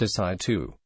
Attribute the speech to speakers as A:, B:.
A: decide to.